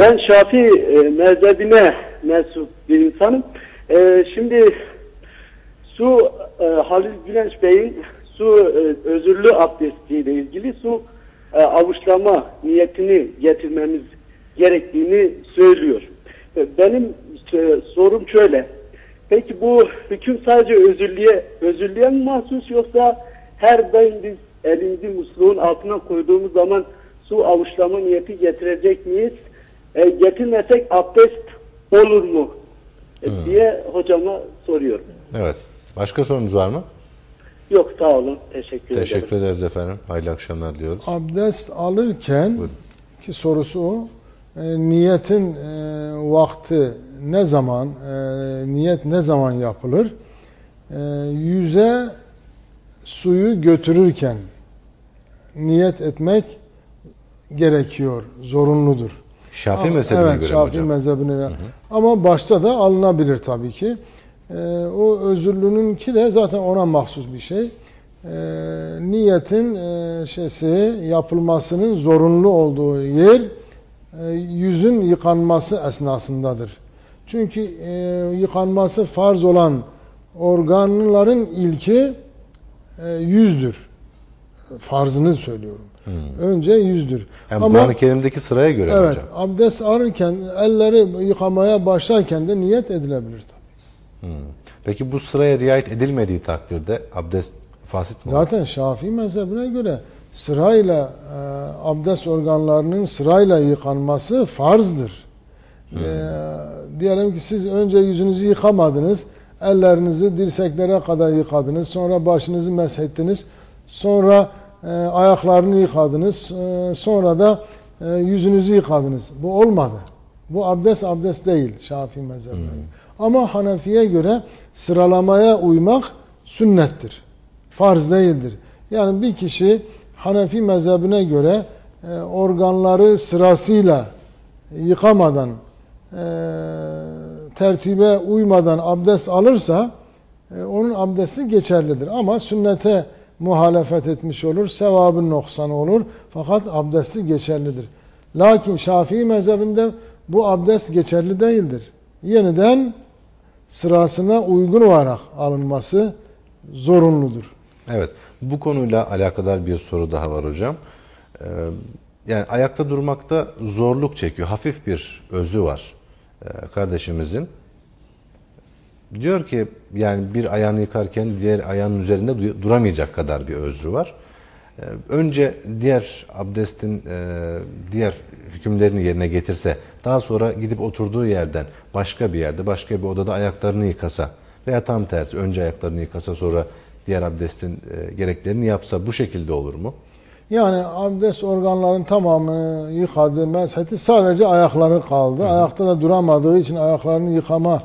Ben Şafii e, mezhebine mensup bir insanım. E, şimdi su e, Halil Güneş Bey'in su e, özürlü abdestiyle ilgili su e, avuçlama niyetini getirmemiz gerektiğini söylüyor. E, benim e, sorum şöyle. Peki bu hüküm sadece özürlüğe, özürlüğe mi mahsus yoksa her daim biz elimizi musluğun altına koyduğumuz zaman su avuçlama niyeti getirecek miyiz? E, getirmesek abdest olur mu? E, diye hocama soruyorum. Evet. Başka sorunuz var mı? Yok sağ olun. Teşekkür, ederim. Teşekkür ederiz efendim. Hayırlı akşamlar diliyoruz. Abdest alırken Buyurun. ki sorusu o. e, niyetin e, vakti ne zaman, e, niyet ne zaman yapılır? E, yüze suyu götürürken niyet etmek gerekiyor, zorunludur. Şafii Ama- mezhebine evet, göre Şafii hocam? mezhebine göre. Ama başta da alınabilir tabii ki. Ee, o özürlününki de zaten ona mahsus bir şey. Ee, niyetin e, şeysi yapılmasının zorunlu olduğu yer e, yüzün yıkanması esnasındadır. Çünkü e, yıkanması farz olan organların ilki e, yüzdür. Farzını söylüyorum. Önce yüzdür. Yani Ama- Kur'an-ı Kerim'deki sıraya göre Evet, hocam. abdest alırken, elleri yıkamaya başlarken de niyet edilebilir tabii. Peki bu sıraya riayet edilmediği takdirde abdest fasit mi olur? Zaten Şafii mezhebine göre sırayla e, abdest organlarının sırayla yıkanması farzdır. E, diyelim ki siz önce yüzünüzü yıkamadınız, ellerinizi dirseklere kadar yıkadınız, sonra başınızı meshettiniz, sonra e, ayaklarını yıkadınız, e, sonra da e, yüzünüzü yıkadınız. Bu olmadı. Bu abdest abdest değil Şafii mezhebine. göre. Ama Hanefi'ye göre sıralamaya uymak sünnettir. Farz değildir. Yani bir kişi Hanefi mezhebine göre e, organları sırasıyla yıkamadan, e, tertibe uymadan abdest alırsa e, onun abdesti geçerlidir. Ama sünnete muhalefet etmiş olur, sevabın noksanı olur. Fakat abdesti geçerlidir. Lakin Şafii mezhebinde bu abdest geçerli değildir. Yeniden sırasına uygun olarak alınması zorunludur. Evet. Bu konuyla alakadar bir soru daha var hocam. Ee, yani ayakta durmakta zorluk çekiyor. Hafif bir özü var ee, kardeşimizin. Diyor ki yani bir ayağını yıkarken diğer ayağının üzerinde du- duramayacak kadar bir özrü var. Ee, önce diğer abdestin e, diğer hükümlerini yerine getirse, daha sonra gidip oturduğu yerden başka bir yerde, başka bir odada ayaklarını yıkasa veya tam tersi önce ayaklarını yıkasa sonra diğer abdestin e, gereklerini yapsa bu şekilde olur mu? Yani abdest organların tamamını yıkadı, mezheti sadece ayakları kaldı. Ayakta da duramadığı için ayaklarını yıkama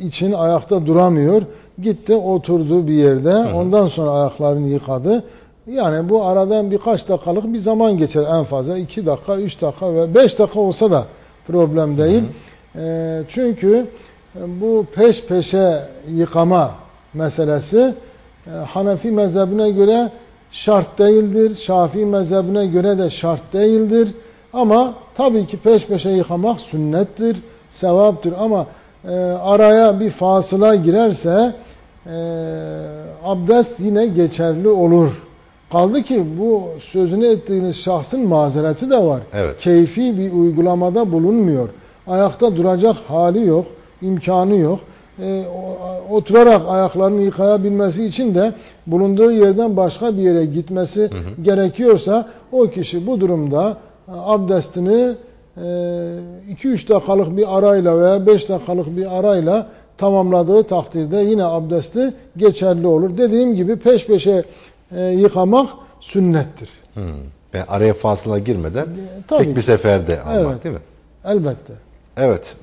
için ayakta duramıyor. Gitti oturdu bir yerde. Ondan sonra ayaklarını yıkadı. Yani bu aradan birkaç dakikalık bir zaman geçer en fazla. 2 dakika, 3 dakika ve 5 dakika olsa da problem değil. E, çünkü bu peş peşe yıkama meselesi e, Hanefi mezhebine göre şart değildir. Şafii mezhebine göre de şart değildir. Ama tabii ki peş peşe yıkamak sünnettir, sevaptır. Ama e, araya bir fasıla girerse e, abdest yine geçerli olur. Kaldı ki bu sözünü ettiğiniz şahsın mazereti de var. Evet. Keyfi bir uygulamada bulunmuyor. Ayakta duracak hali yok, imkanı yok. E, oturarak ayaklarını yıkayabilmesi için de bulunduğu yerden başka bir yere gitmesi gerekiyorsa o kişi bu durumda e, abdestini 2-3 dakikalık bir arayla veya 5 dakikalık bir arayla tamamladığı takdirde yine abdesti geçerli olur. Dediğim gibi peş peşe e, yıkamak sünnettir. Hmm. Yani araya fasıla girmeden tabii tek bir ki. seferde almak Evet. değil mi? Elbette. Evet.